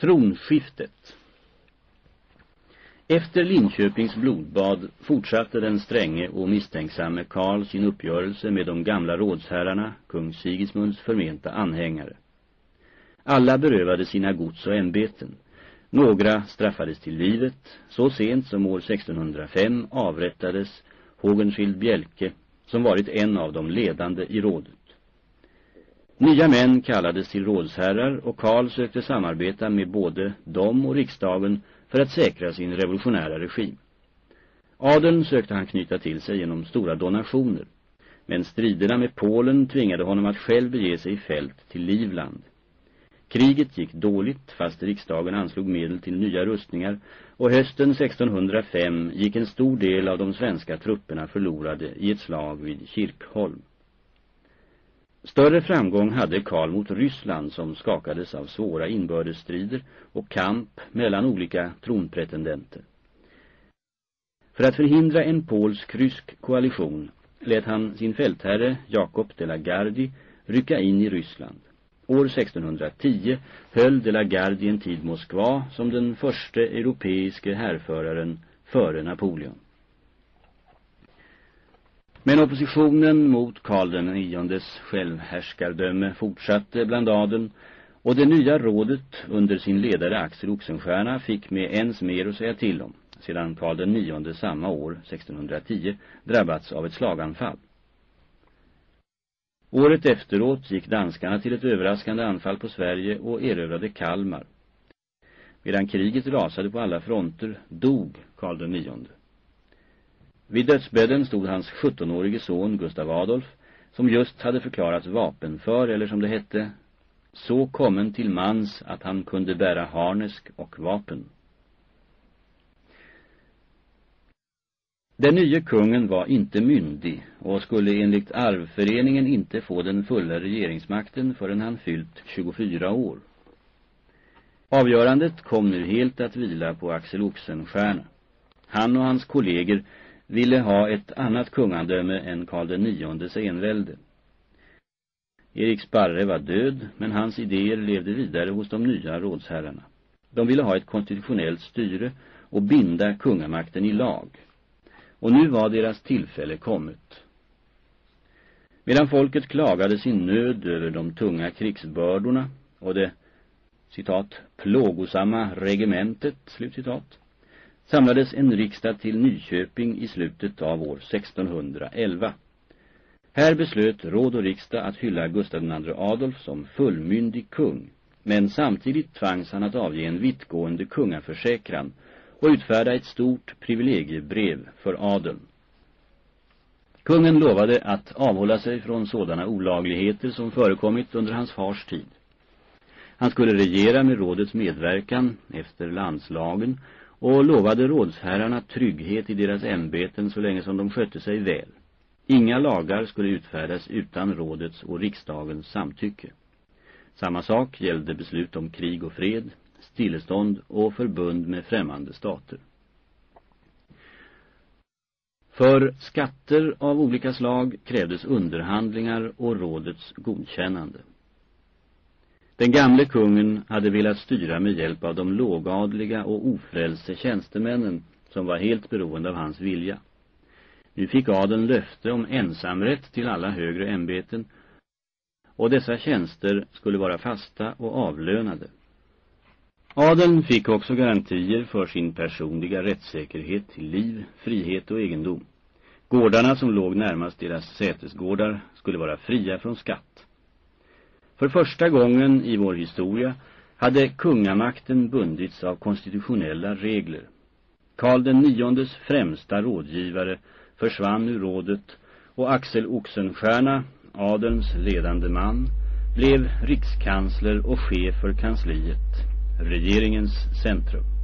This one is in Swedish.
Tronskiftet Efter Linköpings blodbad fortsatte den stränge och misstänksamme Karl sin uppgörelse med de gamla rådsherrarna, kung Sigismunds förmenta anhängare. Alla berövade sina gods och ämbeten. Några straffades till livet. Så sent som år 1605 avrättades Hågenskild Bjelke, som varit en av de ledande i rådet. Nya män kallades till rådsherrar och Karl sökte samarbeta med både dem och riksdagen för att säkra sin revolutionära regim. Adeln sökte han knyta till sig genom stora donationer, men striderna med Polen tvingade honom att själv bege sig i fält till Livland. Kriget gick dåligt fast riksdagen anslog medel till nya rustningar och hösten 1605 gick en stor del av de svenska trupperna förlorade i ett slag vid Kirkholm. Större framgång hade Karl mot Ryssland som skakades av svåra inbördesstrider och kamp mellan olika tronpretendenter. För att förhindra en polsk-rysk koalition lät han sin fältherre Jakob de la Gardie rycka in i Ryssland. År 1610 höll de la Gardie en tid Moskva som den första europeiske härföraren före Napoleon. Men oppositionen mot Karl den IXs självhärskardöme fortsatte bland adeln och det nya rådet under sin ledare Axel Oxenstierna fick med ens mer att säga till om sedan Karl den IX samma år, 1610, drabbats av ett slaganfall. Året efteråt gick danskarna till ett överraskande anfall på Sverige och erövrade Kalmar. Medan kriget rasade på alla fronter dog Karl den IX. Vid dödsbädden stod hans 17-årige son Gustav Adolf, som just hade förklarats vapenför, eller som det hette, så kommen till mans att han kunde bära harnesk och vapen. Den nye kungen var inte myndig och skulle enligt arvföreningen inte få den fulla regeringsmakten förrän han fyllt 24 år. Avgörandet kom nu helt att vila på Axel Oxenstierna. Han och hans kolleger ville ha ett annat kungadöme än Karl den niondes envälde. Erik Sparre var död, men hans idéer levde vidare hos de nya rådsherrarna. De ville ha ett konstitutionellt styre och binda kungamakten i lag. Och nu var deras tillfälle kommet. Medan folket klagade sin nöd över de tunga krigsbördorna och det, citat, plågosamma regementet, slutcitat, samlades en riksdag till Nyköping i slutet av år 1611. Här beslöt råd och riksdag att hylla Gustav II Adolf som fullmyndig kung, men samtidigt tvangs han att avge en vittgående kungaförsäkran och utfärda ett stort privilegiebrev för adeln. Kungen lovade att avhålla sig från sådana olagligheter som förekommit under hans fars tid. Han skulle regera med rådets medverkan efter landslagen och lovade rådsherrarna trygghet i deras ämbeten så länge som de skötte sig väl. Inga lagar skulle utfärdas utan rådets och riksdagens samtycke. Samma sak gällde beslut om krig och fred, stillestånd och förbund med främmande stater. För skatter av olika slag krävdes underhandlingar och rådets godkännande. Den gamle kungen hade velat styra med hjälp av de lågadliga och ofrälse tjänstemännen som var helt beroende av hans vilja. Nu fick adeln löfte om ensamrätt till alla högre ämbeten och dessa tjänster skulle vara fasta och avlönade. Adeln fick också garantier för sin personliga rättssäkerhet till liv, frihet och egendom. Gårdarna som låg närmast deras sätesgårdar skulle vara fria från skatt. För första gången i vår historia hade kungamakten bundits av konstitutionella regler. Karl den niondes främsta rådgivare försvann ur rådet och Axel Oxenstierna, adelns ledande man, blev rikskansler och chef för kansliet, regeringens centrum.